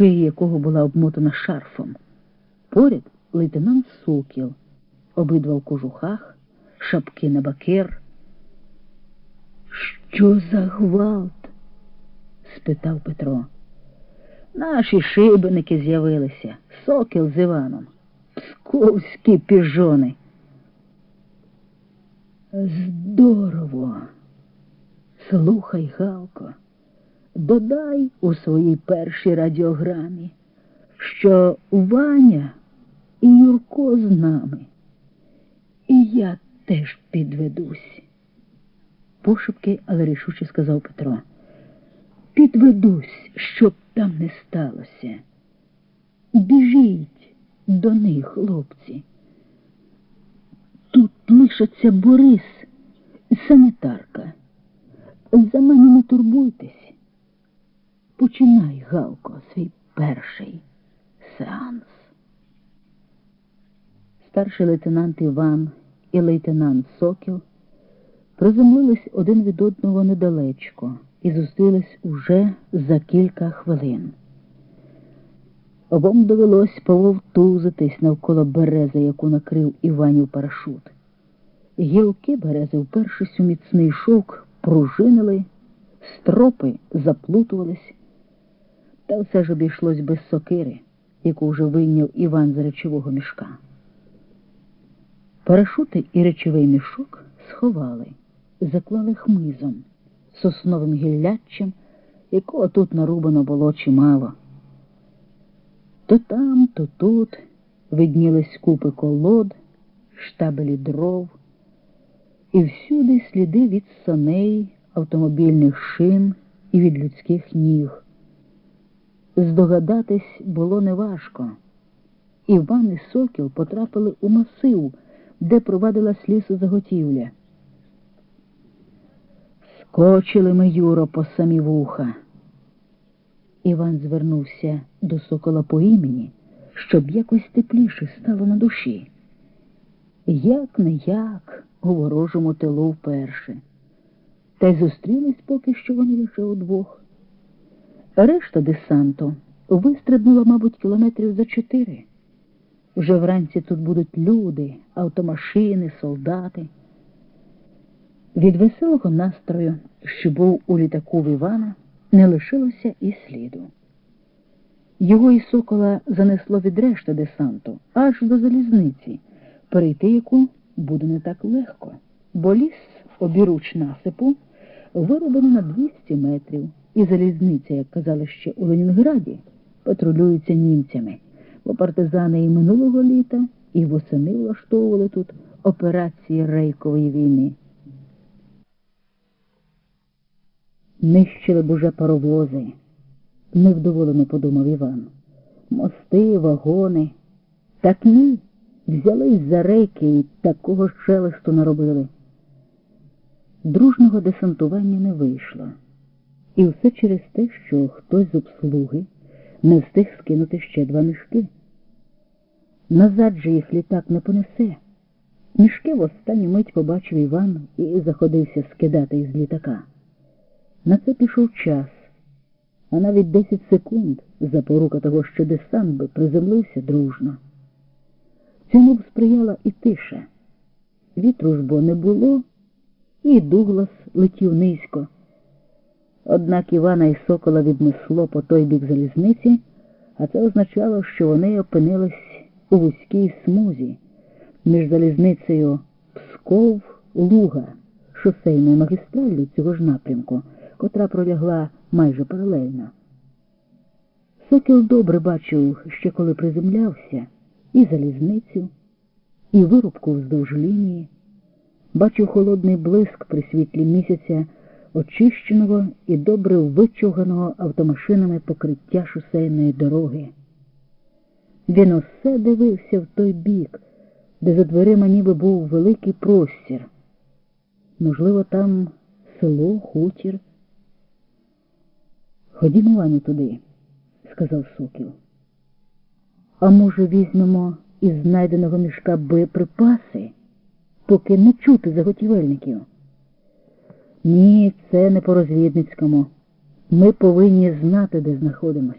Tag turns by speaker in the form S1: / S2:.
S1: шия якого була обмотана шарфом. Поряд лейтенант Сокіл, обидва в кожухах, шапки на бакер. Що за гвалт? спитав Петро. Наші шибеники з'явилися, сокіл з Іваном, псковські піжони. Здорово. Слухай, Галко, додай у своїй першій радіограмі, що Ваня і Юрко з нами. І я теж підведусь. Пошепки, але рішуче сказав Петро. Підведусь, щоб там не сталося. Біжіть до них, хлопці. Тут лишаться Борис санітарка. За мене не турбуйтесь. Починай, Галко, свій перший сеанс. Старший лейтенант Іван і лейтенант Сокіл приземлились один від одного недалечко і зустрілись уже за кілька хвилин. Обом довелось пововтузитись навколо берези, яку накрив Іванів парашут. Гілки берези, впершись у міцний шовк, пружинили, стропи заплутувались, та все ж обійшлось без сокири, яку вже вийняв Іван з речового мішка. Парашути і речовий мішок сховали, заклали хмизом, сосновим гілляччям, якого тут нарубано було чимало. То там, то тут виднілись купи колод, штабелі дров, і всюди сліди від саней, автомобільних шин і від людських ніг. Здогадатись було неважко. Іван і Сокіл потрапили у масив, де провадила лісозаготівля. Скочили ми, Юро, по самі вуха. Іван звернувся до сокола по імені, щоб якось тепліше стало на душі. Як не як у ворожому тилу вперше. Та й зустрілись поки що вони лише удвох. Решта десанту вистрибнула, мабуть, кілометрів за чотири. Вже вранці тут будуть люди, автомашини, солдати. Від веселого настрою, що був у літаку в Івана, не лишилося і сліду. Його і сокола занесло від решти десанту аж до залізниці, перейти яку буде не так легко, бо ліс обіруч насипу вироблено на 200 метрів, і залізниця, як казали ще у Ленінграді, патрулюється німцями, бо партизани і минулого літа, і восени влаштовували тут операції рейкової війни. Нищили б уже паровози, невдоволено подумав Іван. Мости, вагони. Так ні, взялись за рейки і такого шелесту наробили. Дружного десантування не вийшло. І все через те, що хтось з обслуги не встиг скинути ще два мішки. Назад же їх літак не понесе. Мішки в останню мить побачив Іван і заходився скидати із літака. На це пішов час, а навіть 10 секунд запорука того, що десант би приземлився дружно. Цьому б сприяла і тиша. Вітру ж бо не було, і Дуглас летів низько. Однак Івана і Сокола віднесло по той бік залізниці, а це означало, що вони опинились у вузькій смузі між залізницею Псков Луга, шосейною магістраллю цього ж напрямку котра пролягла майже паралельно. Сокіл добре бачив, ще коли приземлявся, і залізницю, і вирубку вздовж лінії, бачив холодний блиск при світлі місяця, очищеного і добре вичуганого автомашинами покриття шосейної дороги. Він усе дивився в той бік, де за дверима ніби був великий простір. Можливо, там село, хутір. Ходімо, Ваню, туди, сказав Сокіл. А може, візьмемо із знайденого мішка боєприпаси, поки не чути заготівельників? Ні, це не по розвідницькому. Ми повинні знати, де знаходимося.